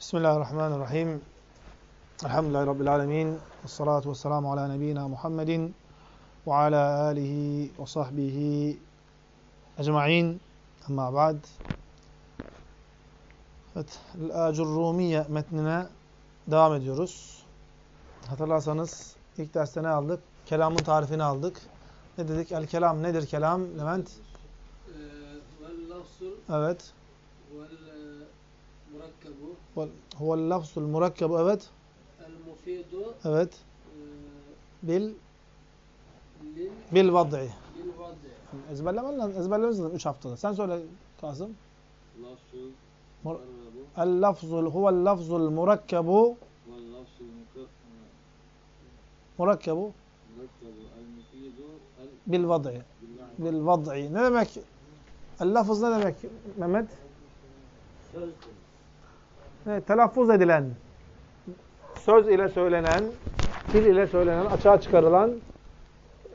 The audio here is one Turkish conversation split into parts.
Bismillahirrahmanirrahim. Elhamdülillahi Rabbil alemin. Esselatu vesselamu ala nebiyyina Muhammedin ve ala alihi ve sahbihi ecma'in. Amma ba'd. Evet, El-Acurrumiye metnine devam ediyoruz. Hatırlarsanız ilk derste ne aldık? Kelamın tarifini aldık. Ne dedik? El-kelam nedir kelam? Levent? Evet murakkabu. Huvel lafzul murakkabu evet. El. Evet. Ee, Bil. Bil vad'i. Bil vad'i. Ezberlemen lazım. Ezberlememiz lazım 3 haftada. Sen söyle Kasım. Lafzul. Mur el lafzul huvel lafzul murakkabu. Huvel lafzul. Bil vad'i. Bil vad'i. Ne demek? El lafız ne demek Mehmet? Sözdür. Ne, telaffuz edilen, söz ile söylenen, dil ile söylenen, açığa çıkarılan,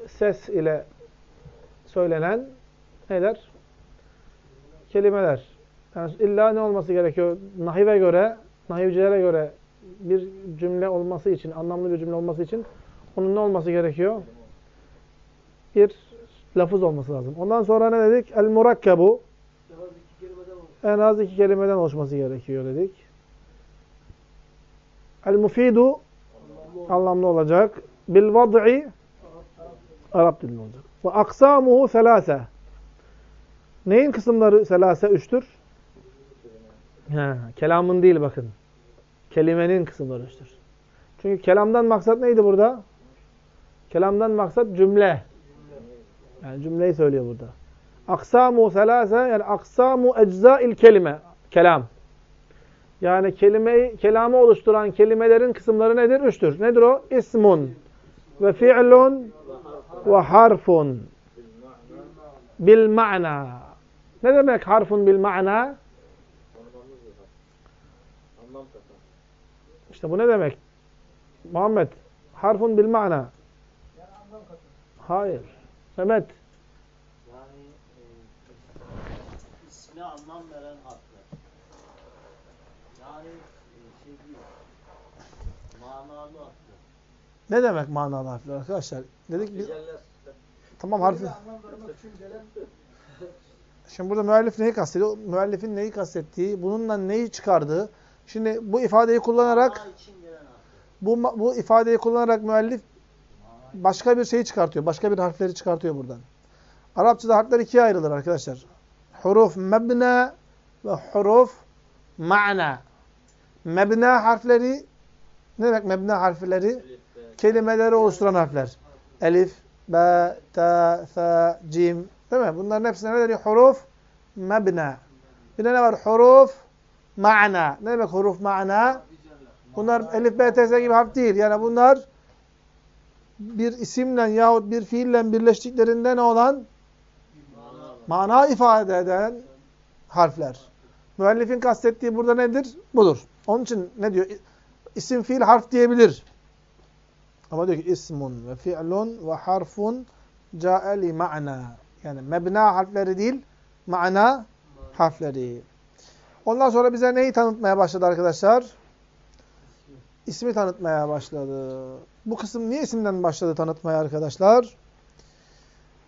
ses ile söylenen neler? Kelimeler. Yani illa ne olması gerekiyor? Nahive göre, nahivcilere göre bir cümle olması için, anlamlı bir cümle olması için onun ne olması gerekiyor? Bir lafız olması lazım. Ondan sonra ne dedik? El murakkebu. En az iki kelimeden oluşması gerekiyor dedik. El mufidu anlamlı olacak. Bil vad'i Arap dilinde olacak. Ve aksamuhu selase. Neyin kısımları selase? Üçtür. Ha, kelamın değil bakın. Kelimenin kısımları üçtür. Çünkü kelamdan maksat neydi burada? Kelamdan maksat cümle. Yani cümleyi söylüyor burada. Aksamu selase yani aksamu eczail kelime. Kelam. Yani kelimeyi, kelamı oluşturan kelimelerin kısımları nedir? Üçtür. Nedir o? İsmun ve fi'lun ve harfun bil ma'na. Ne demek harfun bil ma'na? İşte bu ne demek? Muhammed, harfun bil ma'na. Hayır. Mehmet, Yani e, ismine anlam veren harfler. Yani e, şey değil, manalı harfler. ne demek manalı harfler arkadaşlar? Dedik biz, tamam harfi. Şimdi burada müellif neyi kastediyor? Müellifin neyi kastettiği, bununla neyi çıkardığı. Şimdi bu ifadeyi kullanarak, bu, bu ifadeyi kullanarak müellif başka bir şeyi çıkartıyor. Başka bir harfleri çıkartıyor buradan. Arapçada harfler ikiye ayrılır arkadaşlar. Huruf mebne ve huruf ma'na. Mebna harfleri ne demek mebna harfleri? Be, Kelimeleri oluşturan harfler. Elif, be, ta, fa, cim. Değil mi? Bunların hepsine ne deniyor? Huruf mebna. Bir de ne var? Huruf ma'na. Ne demek huruf ma'na? Bunlar elif, b, t, s gibi harf değil. Yani bunlar bir isimle yahut bir fiille birleştiklerinde ne olan? Mana ifade eden harfler. Müellifin kastettiği burada nedir? Budur. Onun için ne diyor? İsim, fiil, harf diyebilir. Ama diyor ki ismun ve fi'lun ve harfun ca'e li ma'na. Yani mebna harfleri değil, ma'na harfleri. Ondan sonra bize neyi tanıtmaya başladı arkadaşlar? İsmi tanıtmaya başladı. Bu kısım niye isimden başladı tanıtmaya arkadaşlar?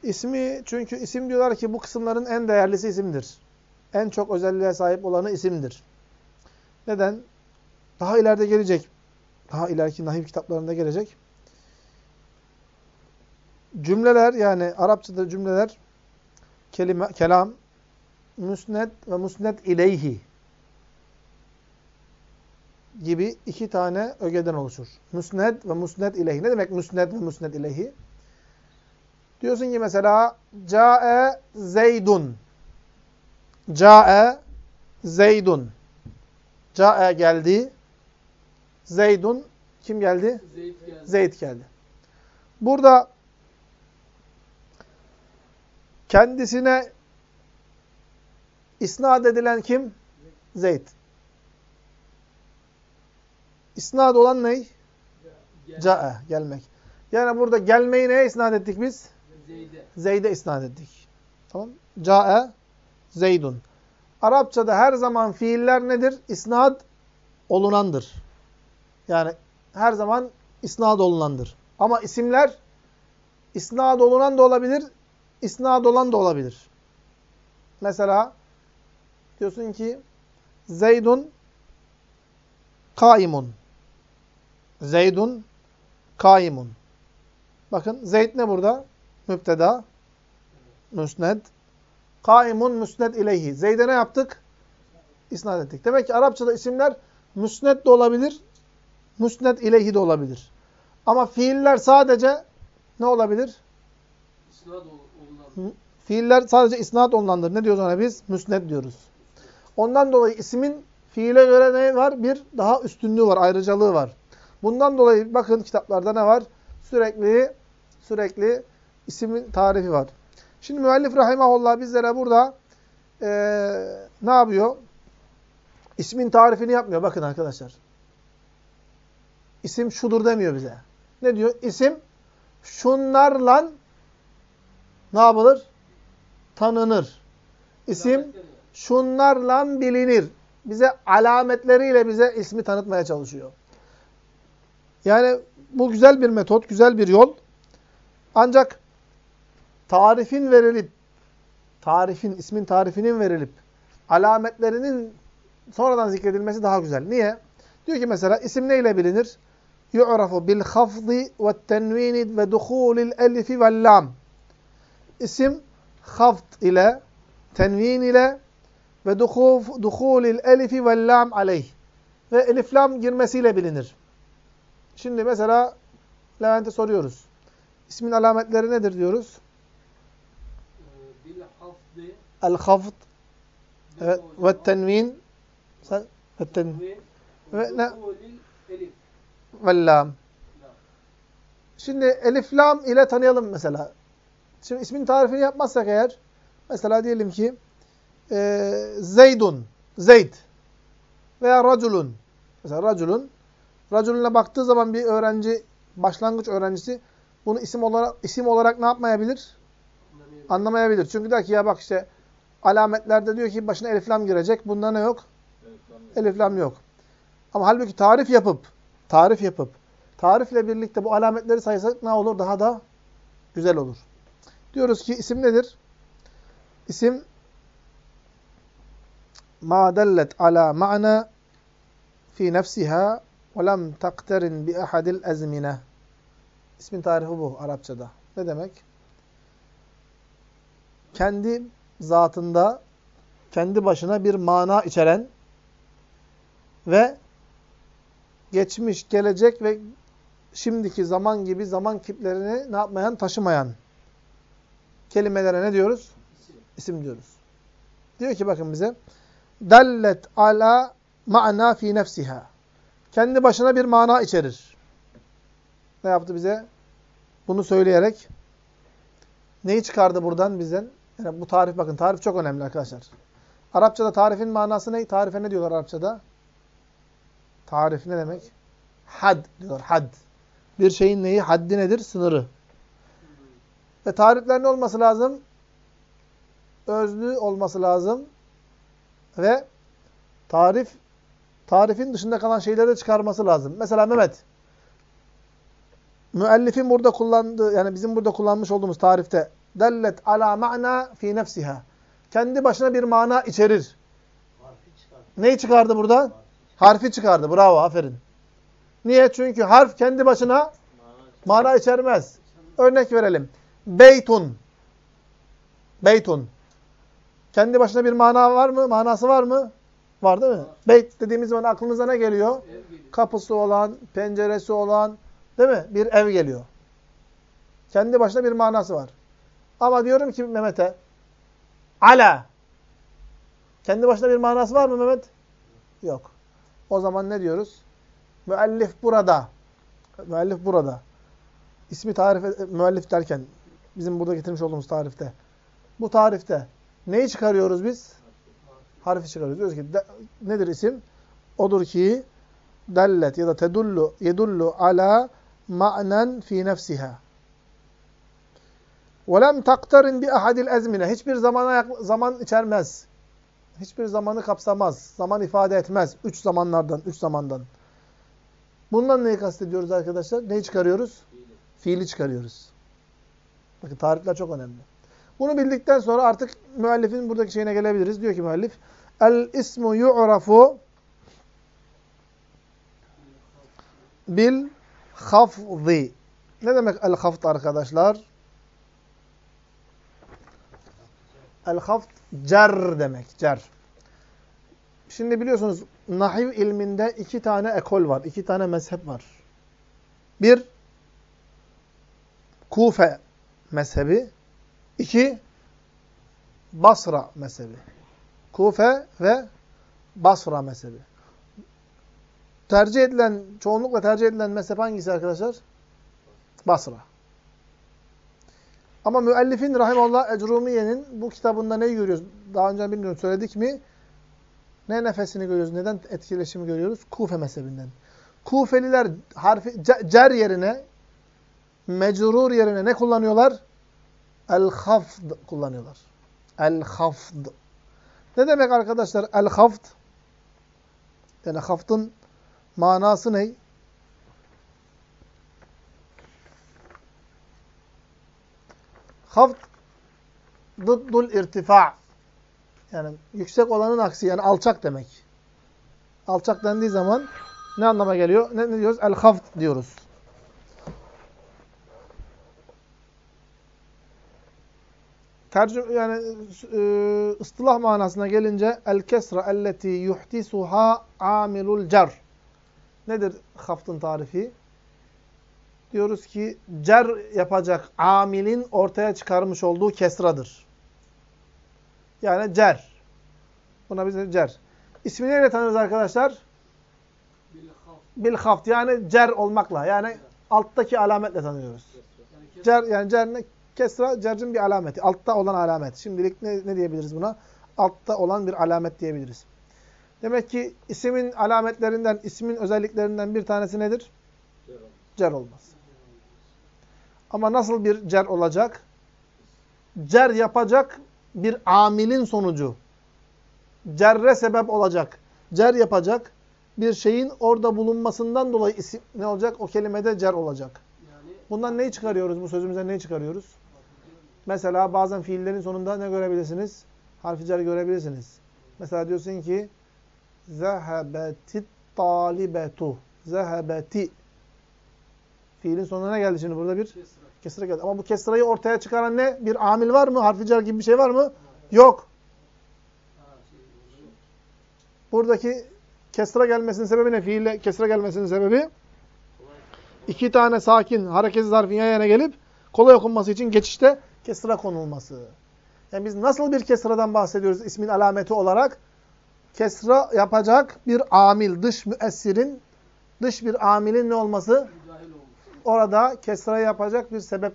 İsmi çünkü isim diyorlar ki bu kısımların en değerlisi isimdir. En çok özelliğe sahip olanı isimdir. Neden? Daha ileride gelecek. Daha ileriki nahiv kitaplarında gelecek. Cümleler yani Arapçada cümleler kelime, kelam, müsned ve müsned ileyhi gibi iki tane ögeden oluşur. Müsned ve müsned ileyhi. Ne demek müsned ve müsned ileyhi? Diyorsun ki mesela Ca'e Zeydun. Ca'e Zeydun. Ca'e geldi. Zeydun kim geldi? Zeyd geldi. Zeyd geldi. Burada kendisine isnat edilen kim? Zeyd. İsnat olan ne? Ca'e, gelmek. Yani burada gelmeyi neye isnat ettik biz? Zeyd'e. Zeyd'e isnat ettik. Tamam. Ca'e Zeydun. Arapçada her zaman fiiller nedir? İsnad olunandır. Yani her zaman isnad olunandır. Ama isimler isnad olunan da olabilir, isnad olan da olabilir. Mesela diyorsun ki Zeydun kaimun. Zeydun kaimun. Bakın Zeyd ne burada? Müpteda. Müsned. Kaimun müsned ileyhi. Zeyd'e ne yaptık? İsnad ettik. Demek ki Arapçada isimler müsned de olabilir, müsned ileyhi de olabilir. Ama fiiller sadece ne olabilir? Olunan. Fiiller sadece isnat olunandır. Ne diyoruz ona biz? Müsned diyoruz. Ondan dolayı ismin fiile göre ne var? Bir daha üstünlüğü var, ayrıcalığı var. Bundan dolayı bakın kitaplarda ne var? Sürekli sürekli ismin tarifi var. Şimdi müellif rahimahullah bizlere burada eee, ne yapıyor? İsmin tarifini yapmıyor. Bakın arkadaşlar. İsim şudur demiyor bize. Ne diyor? İsim şunlarla ne yapılır? Tanınır. İsim şunlarla bilinir. Bize alametleriyle bize ismi tanıtmaya çalışıyor. Yani bu güzel bir metot, güzel bir yol. Ancak tarifin verilip, tarifin, ismin tarifinin verilip, alametlerinin sonradan zikredilmesi daha güzel. Niye? Diyor ki mesela isim neyle bilinir? Yu'rafu bil hafzi ve tenvini ve duhulil elifi vel lam. İsim haft ile, tenvin ile ve duhulil elifi vel lam aleyh. Ve elif lam girmesiyle bilinir. Şimdi mesela Levent'e soruyoruz. İsmin alametleri nedir diyoruz? El hafd evet, ve tenvin ve ten- ve ne? elif. Vel lam. Lam. Şimdi elif lam ile tanıyalım mesela. Şimdi ismin tarifini yapmazsak eğer mesela diyelim ki e, Zeydun, Zeyd veya raculun. Mesela raculun. Raculuna baktığı zaman bir öğrenci, başlangıç öğrencisi bunu isim olarak isim olarak ne yapmayabilir? Anlamıyorum. Anlamayabilir. Çünkü der ki ya bak işte alametlerde diyor ki başına elif lam girecek. Bunda ne yok? Elif lam yok. Ama halbuki tarif yapıp, tarif yapıp, tarifle birlikte bu alametleri saysak ne olur? Daha da güzel olur. Diyoruz ki isim nedir? İsim ma dellet ala ma'na fi nefsiha ve lem takterin bi ahadil ezmine. İsmin tarifi bu Arapçada. Ne demek? Kendi zatında, kendi başına bir mana içeren ve geçmiş, gelecek ve şimdiki zaman gibi zaman kiplerini ne yapmayan, taşımayan kelimelere ne diyoruz? İsim. Diyoruz. Diyor ki bakın bize dellet ala ma'na fi nefsiha. Kendi başına bir mana içerir. Ne yaptı bize? Bunu söyleyerek neyi çıkardı buradan bizden? Yani bu tarif bakın tarif çok önemli arkadaşlar. Arapçada tarifin manası ne? Tarife ne diyorlar Arapçada? Tarif ne demek? Had diyorlar. Had. Bir şeyin neyi? Haddi nedir? Sınırı. Ve tarifler ne olması lazım? Özlü olması lazım. Ve tarif tarifin dışında kalan şeyleri çıkarması lazım. Mesela Mehmet müellifin burada kullandığı yani bizim burada kullanmış olduğumuz tarifte dellet ala ma'na fi nefsiha. Kendi başına bir mana içerir. Neyi çıkardı burada? Harfi çıkardı. Bravo, aferin. Niye? Çünkü harf kendi başına Mana- içermez. Örnek verelim. Beytun. Beytun. Kendi başına bir mana var mı? Manası var mı? Var değil mi? Beyt dediğimiz zaman aklınıza ne geliyor. Kapısı olan, penceresi olan, değil mi? Bir ev geliyor. Kendi başına bir manası var. Ama diyorum ki Mehmet'e, ala. Kendi başına bir manası var mı Mehmet? Yok. O zaman ne diyoruz? Müellif burada. Müellif burada. İsmi tarif müellif derken bizim burada getirmiş olduğumuz tarifte. Bu tarifte neyi çıkarıyoruz biz? Harfi çıkarıyoruz. Diyoruz ki nedir isim? Odur ki dellet ya da tedullu yedullu ala ma'nen fi nefsiha. Ve lem taktarin bi. Hiçbir zamana zaman içermez. Hiçbir zamanı kapsamaz. Zaman ifade etmez. Üç zamanlardan, üç zamandan. Bundan neyi kastediyoruz arkadaşlar? Neyi çıkarıyoruz? Fiili çıkarıyoruz. Bakın tarifler çok önemli. Bunu bildikten sonra artık müellifin buradaki şeyine gelebiliriz. Diyor ki müellif, El ismu yu'rafu bil hafzi. Ne demek el hafd arkadaşlar? El hafd cer demek. Cer. Şimdi biliyorsunuz nahiv ilminde iki tane ekol var. iki tane mezhep var. Bir Kufe mezhebi. iki Basra mezhebi. Kufe ve Basra mezhebi. Tercih edilen, çoğunlukla tercih edilen mezhep hangisi arkadaşlar? Basra. Ama müellifin Rahimullah Ecrumiye'nin bu kitabında neyi görüyoruz? Daha önce bilmiyorum söyledik mi? Ne nefesini görüyoruz? Neden etkileşimi görüyoruz? Kufe mezhebinden. Kufeliler harfi cer yerine mecrur yerine ne kullanıyorlar? El-hafd kullanıyorlar. El-hafd. Ne demek arkadaşlar el-hafd? Yani haftın manası ne? Hafd dıddul irtifa. Yani yüksek olanın aksi yani alçak demek. Alçak dendiği zaman ne anlama geliyor? Ne, ne diyoruz? El-hafd diyoruz. Tercüme yani e, ıstılah manasına gelince el kesra elleti yuhtisuha amilul cer. Nedir haftın tarifi? Diyoruz ki cer yapacak amilin ortaya çıkarmış olduğu kesradır. Yani cer. Buna biz cer. İsmi neyle tanırız arkadaşlar? Bil haft. Yani cer olmakla. Yani alttaki alametle tanıyoruz. Cer yani cer ne? Kesra cercin bir alameti. Altta olan alamet. Şimdilik ne, ne diyebiliriz buna? Altta olan bir alamet diyebiliriz. Demek ki ismin alametlerinden, ismin özelliklerinden bir tanesi nedir? Cer olmaz. Ama nasıl bir cer olacak? Cer yapacak bir amilin sonucu. Cerre sebep olacak. Cer yapacak bir şeyin orada bulunmasından dolayı isim ne olacak? O kelimede cer olacak. Bundan neyi çıkarıyoruz? Bu sözümüzden neyi çıkarıyoruz? Mesela bazen fiillerin sonunda ne görebilirsiniz? Harfi cer görebilirsiniz. Mesela diyorsun ki Zehebetit talibetu. Zehebeti. Fiilin sonuna geldi şimdi? Burada bir kesra, kesra geldi. Ama bu kesrayı ortaya çıkaran ne? Bir amil var mı? Harfi cer gibi bir şey var mı? Yok. Buradaki kesra gelmesinin sebebi ne? Fiille kesra gelmesinin sebebi iki tane sakin hareketsiz zarfin yan yana gelip kolay okunması için geçişte kesra konulması. Yani biz nasıl bir kesradan bahsediyoruz ismin alameti olarak? Kesra yapacak bir amil, dış müessirin, dış bir amilin ne olması? Orada kesra yapacak bir sebep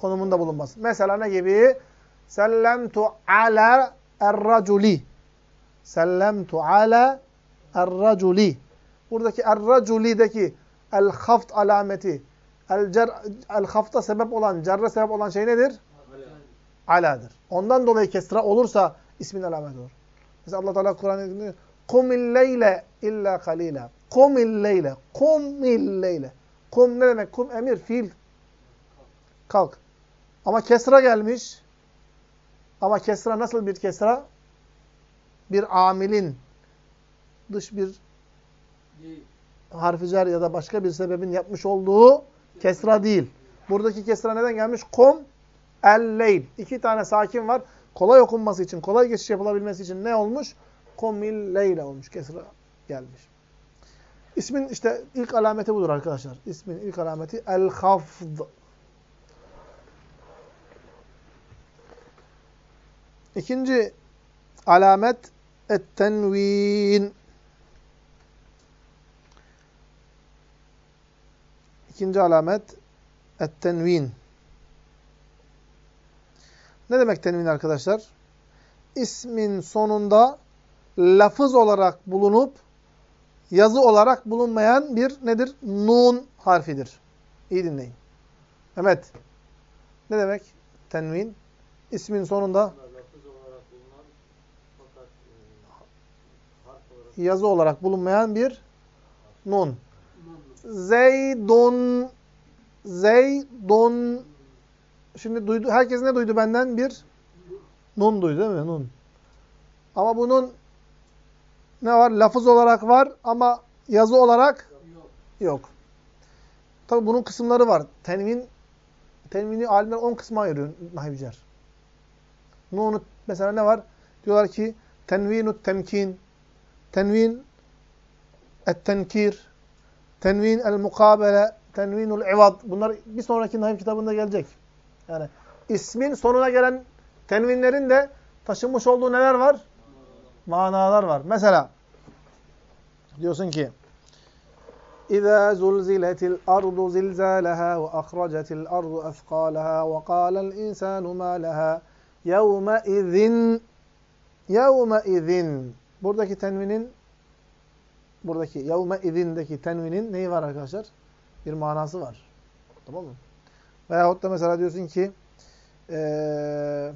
konumunda bulunması. Mesela ne gibi? Sellemtu ala er-raculi. Sellemtu ala er-raculi. Buradaki er-raculi'deki el-haft alameti, el-hafta sebep olan, cerre sebep olan şey nedir? Aladır. Ondan dolayı kesra olursa ismin alameti olur. Mesela Allah Teala diyor: "Kumil leyle illa kalila." Kumil leyle. Kumil leyle. Kum ne demek? Kum emir, fiil. Kalk. Ama kesra gelmiş. Ama kesra nasıl bir kesra? Bir amilin dış bir harfi cer ya da başka bir sebebin yapmış olduğu kesra değil. Buradaki kesra neden gelmiş? Kum el-leyl. İki tane sakin var. Kolay okunması için, kolay geçiş yapılabilmesi için ne olmuş? Kumil leyle olmuş. Kesra gelmiş. İsmin işte ilk alameti budur arkadaşlar. İsmin ilk alameti el-hafd. İkinci alamet et-tenvin. İkinci alamet et-tenvin. Ne demek tenvin arkadaşlar? İsmin sonunda lafız olarak bulunup yazı olarak bulunmayan bir nedir? Nun harfidir. İyi dinleyin. Evet. Ne demek tenvin? İsmin sonunda yazı olarak bulunmayan bir. Nun. Zeydun Zeydun Şimdi duydu, herkes ne duydu benden? Bir nun duydu değil mi? Nun. Ama bunun ne var? Lafız olarak var ama yazı olarak Yok. yok. Tabi bunun kısımları var. Tenvin tenvini alimler 10 kısma ayırıyor nahivciler. Nunu mesela ne var? Diyorlar ki tenvinu temkin, tenvin et-tenkir, tenvin el-mukabele, tenvinul ivad. Bunlar bir sonraki nahiv kitabında gelecek. Yani ismin sonuna gelen tenvinlerin de taşınmış olduğu neler var? Manalar var. Mesela diyorsun ki إذا زلزلت الأرض زلزالها وأخرجت الأرض أثقالها وقال الإنسان ما لها يومئذ يومئذ Buradaki tenvinin buradaki yevmeizindeki tenvinin neyi var arkadaşlar? Bir manası var. Tamam mı? Veyahut da mesela diyorsun ki eee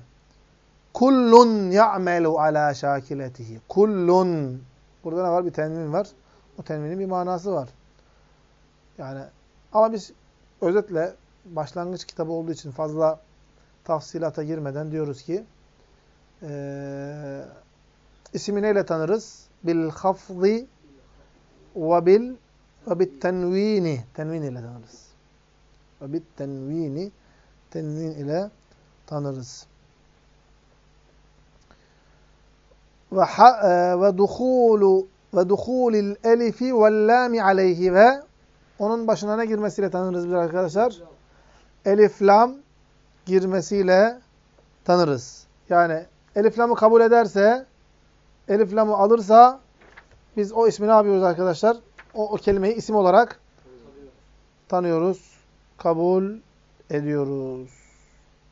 kullun ya'melu ala şakiletihi. Kullun. Burada ne var? Bir tenvin var. O tenvinin bir manası var. Yani ama biz özetle başlangıç kitabı olduğu için fazla tafsilata girmeden diyoruz ki e, ismi neyle tanırız? Bil hafzi ve bil ve bit tenvini. Tenvin ile tanırız. Ve bit tenvini tenvin ile tanırız. Ve ha, e, ve duhulu ve duhulil elifi vel lami aleyhi ve onun başına ne girmesiyle tanırız biz arkadaşlar? Elif lam girmesiyle tanırız. Yani elif lamı kabul ederse, elif lamı alırsa biz o ismi ne yapıyoruz arkadaşlar? O, o kelimeyi isim olarak tanıyoruz, kabul ediyoruz.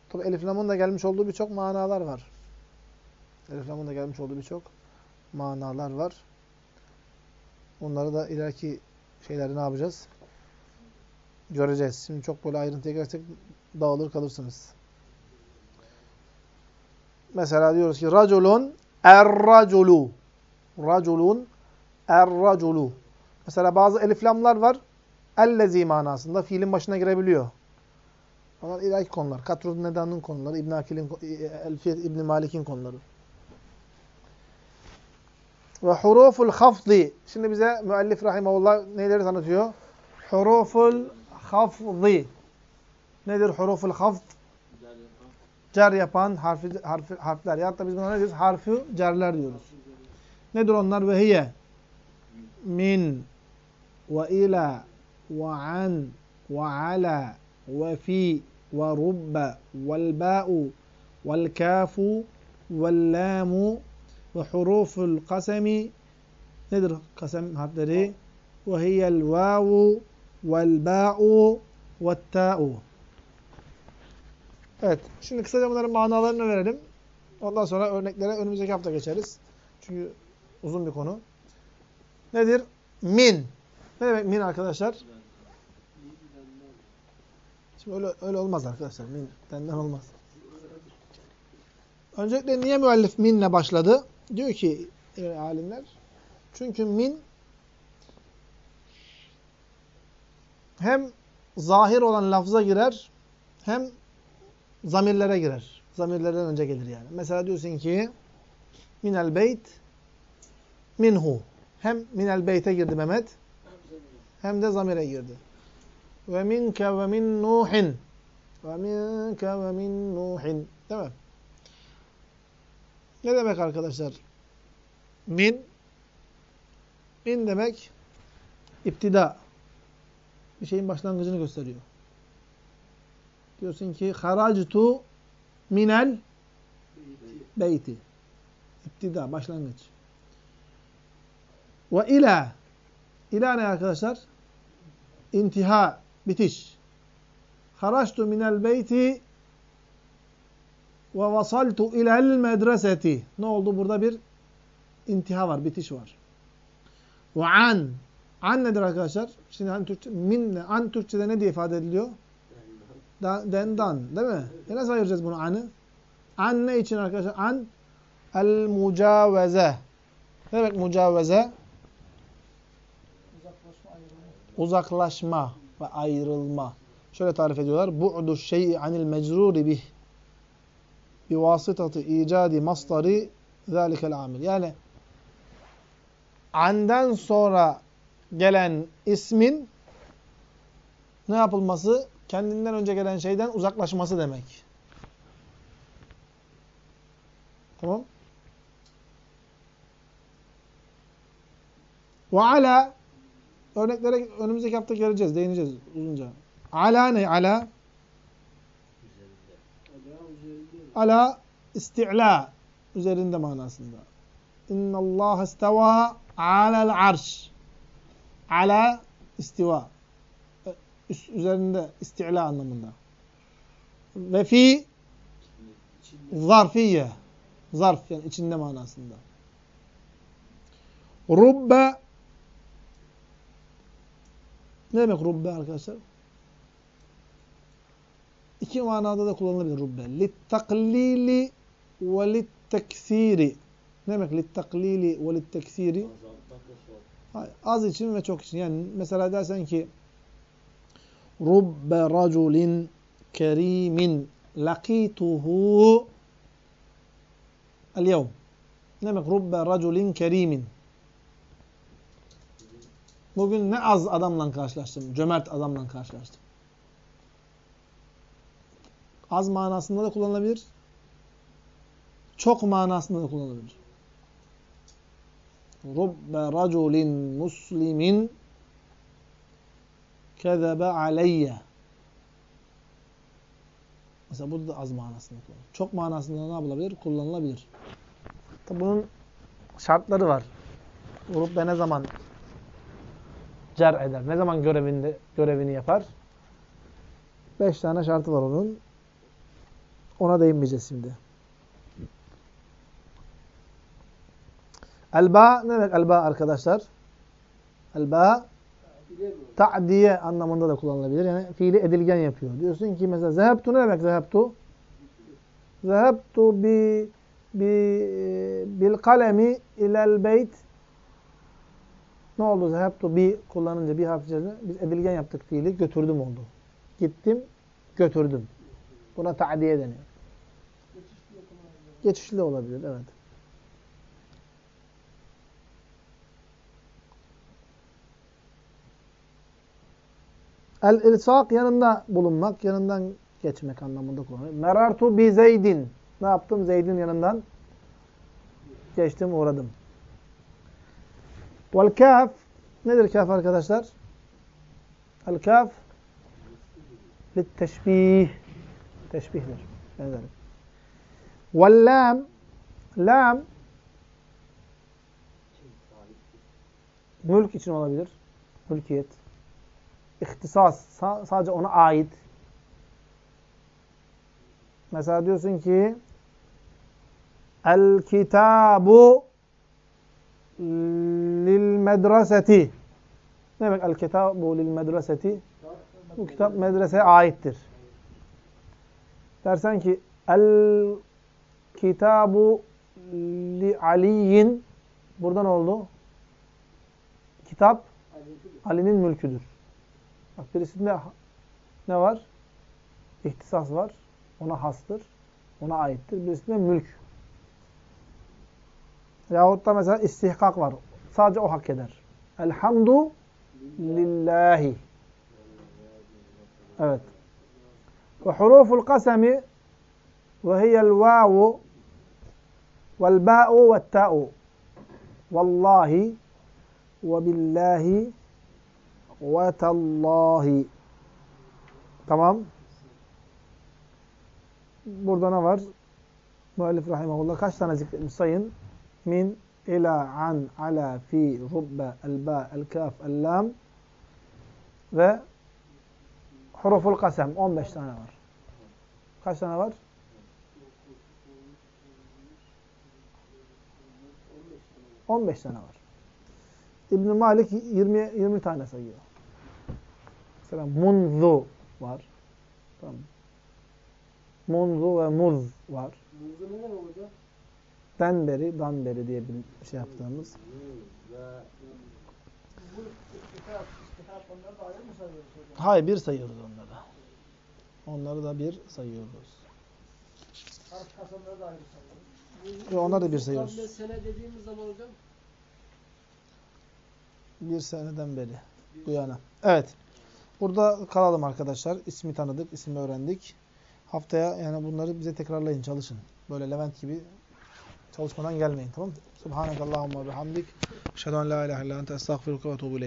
Tabi elif lamın da gelmiş olduğu birçok manalar var. Elif lamın da gelmiş olduğu birçok manalar var. Onları da ileriki şeyleri ne yapacağız? Göreceğiz. Şimdi çok böyle ayrıntıya girersek dağılır kalırsınız. Mesela diyoruz ki raculun er-raculu. Raculun er-raculu. Mesela bazı eliflamlar var. Ellezi manasında fiilin başına girebiliyor. Onlar ileriki konular. Katrud Nedan'ın konuları, İbn Akil'in, Elfiyet İbn Malik'in konuları. Ve huruful hafzi. Şimdi bize müellif rahimahullah neleri tanıtıyor? Huruful hafzi. Nedir huruful hafz? Cer yapan harfi, harfi, harfler. Ya da biz buna ne diyoruz? Harfi cerler diyoruz. Nedir onlar? Ve hiye. Min. Ve ila. Ve an. Ve ala. Ve fi. Ve rubbe. Vel ba'u. Vel kafu. Vel lamu. Ve huruful kasemi. Nedir kasem harfleri? Ve hiyel vavu. Vel ba'u. Ve ta'u. Evet. Şimdi kısaca bunların manalarını verelim. Ondan sonra örneklere önümüzdeki hafta geçeriz. Çünkü uzun bir konu. Nedir? Min. Ne demek min arkadaşlar? Şimdi öyle, öyle olmaz arkadaşlar. Min denden olmaz. Öncelikle niye müellif minle başladı? Diyor ki e, alimler. Çünkü min hem zahir olan lafza girer hem zamirlere girer. Zamirlerden önce gelir yani. Mesela diyorsun ki minel beyt minhu. Hem minel beyte girdi Mehmet hem de zamire girdi. Ve minke ve min nuhin. Ve minke ve min nuhin. Değil mi? Ne demek arkadaşlar? Min min demek iptida. Bir şeyin başlangıcını gösteriyor. Diyorsun ki haractu minel beyti. İptida, başlangıç. Ve ila. İla ne arkadaşlar? İntiha, bitiş. Haraçtu minel beyti ve vasaltu ilel medreseti. Ne oldu? Burada bir intiha var, bitiş var. Ve an. An nedir arkadaşlar? Şimdi an Türkçe, minle. An Türkçe'de ne diye ifade ediliyor? Den, dan. Değil mi? E nasıl ayıracağız bunu anı? An ne için arkadaşlar? An el mucaveze. Ne demek mucaveze? Uzaklaşma, Uzaklaşma ve ayrılma. Şöyle tarif ediyorlar. Bu'du şey'i anil mecruri bih bi vasıtatı icadi masdari zâlikel amil. Yani anden sonra gelen ismin ne yapılması? Kendinden önce gelen şeyden uzaklaşması demek. Tamam? Ve ala örneklere önümüzdeki hafta geleceğiz, değineceğiz uzunca. Ala ne? Ala Üzerinde. Ala üzerinde. Ala isti'la üzerinde manasında. İnna Allah isteva alel arş. Ala istiva. Üst, üzerinde isti'la anlamında. Ve fi zarfiye. Zarf yani içinde manasında. Rubbe ne demek rubbe arkadaşlar? İki manada da kullanılabilir rubbe. Littaklili ve litteksiri. Ne demek littaklili ve litteksiri? Az için ve çok için. Yani mesela dersen ki Rubbe raculin kerimin lakituhu el yevm. Ne demek rubbe raculin kerimin? Bugün ne az adamla karşılaştım. Cömert adamla karşılaştım. Az manasında da kullanılabilir. Çok manasında da kullanılabilir. Rubbe raculin muslimin kezebe aleyye. Mesela burada da az manasında kullanılır. Çok manasında ne yapılabilir? Kullanılabilir. Tabi bunun şartları var. Rubbe ne zaman cer eder? Ne zaman görevinde, görevini yapar? Beş tane şartı var onun. Ona değinmeyeceğiz şimdi. Elba ne demek elba arkadaşlar? Elba ta'diye anlamında da kullanılabilir. Yani fiili edilgen yapıyor. Diyorsun ki mesela zehebtu ne demek zehebtu? Zehebtu bi bi bil kalemi ilel beyt ne oldu? Zehebtu bi kullanınca bir harf üzerine biz edilgen yaptık fiili. Götürdüm oldu. Gittim, götürdüm. Buna ta'diye deniyor. Geçişli olabilir, evet. El-ilsak yanında bulunmak, yanından geçmek anlamında kullanılıyor. Merartu bi Zeydin. Ne yaptım? Zeyd'in yanından geçtim, uğradım. Vel kaf nedir kaf arkadaşlar? El kaf lit teşbih. Teşbihdir. Benzerim. Vel lam mülk için olabilir. Mülkiyet. İhtisas. sa- sadece ona ait. Mesela diyorsun ki El kitabu lil medreseti. Ne demek el kitabu lil medreseti? Bu kitap medreseye aittir. Dersen ki el kitabu li aliyin burada ne oldu? Kitap Ali'nin mülküdür. Bak birisinde ne var? İhtisas var. Ona hastır. Ona aittir. Birisinde mülk. Yahut da mesela istihkak var. Sadece o hak eder. Elhamdu lillahi. Evet. Ve huruful kasemi ve hiyel vavu Vallahi ve billahi ve tallahi. Tamam. Burada ne var? Müellif rahimahullah kaç tane zikretmiş sayın? Min, ila, an, ala, fi, rubbe, el ba, el kaf, el lam ve huruful kasem. 15 tane var. Kaç tane var? 15 tane var. İbn Malik 20 20 tane sayıyor. Mesela munzu var. Tamam. Munzu ve muz var. Muzlu neden olacak? Den beri, dan beri diye bir şey yaptığımız. Bu sayıyoruz hocam? Hayır bir sayıyoruz onları. Onları da bir sayıyoruz. Harf kasanları da ayrı sayıyoruz. Ve onları da bir sayıyoruz. Kable sene dediğimiz zaman hocam Bir seneden beri bu yana. Evet. Burada kalalım arkadaşlar. İsmi tanıdık, ismi öğrendik. Haftaya yani bunları bize tekrarlayın, çalışın. Böyle Levent gibi çalışmadan gelmeyin tamam mı? Subhanakallahumma bihamdik. Eşhedü en la ilahe illa ente estağfiruke ve etûbü.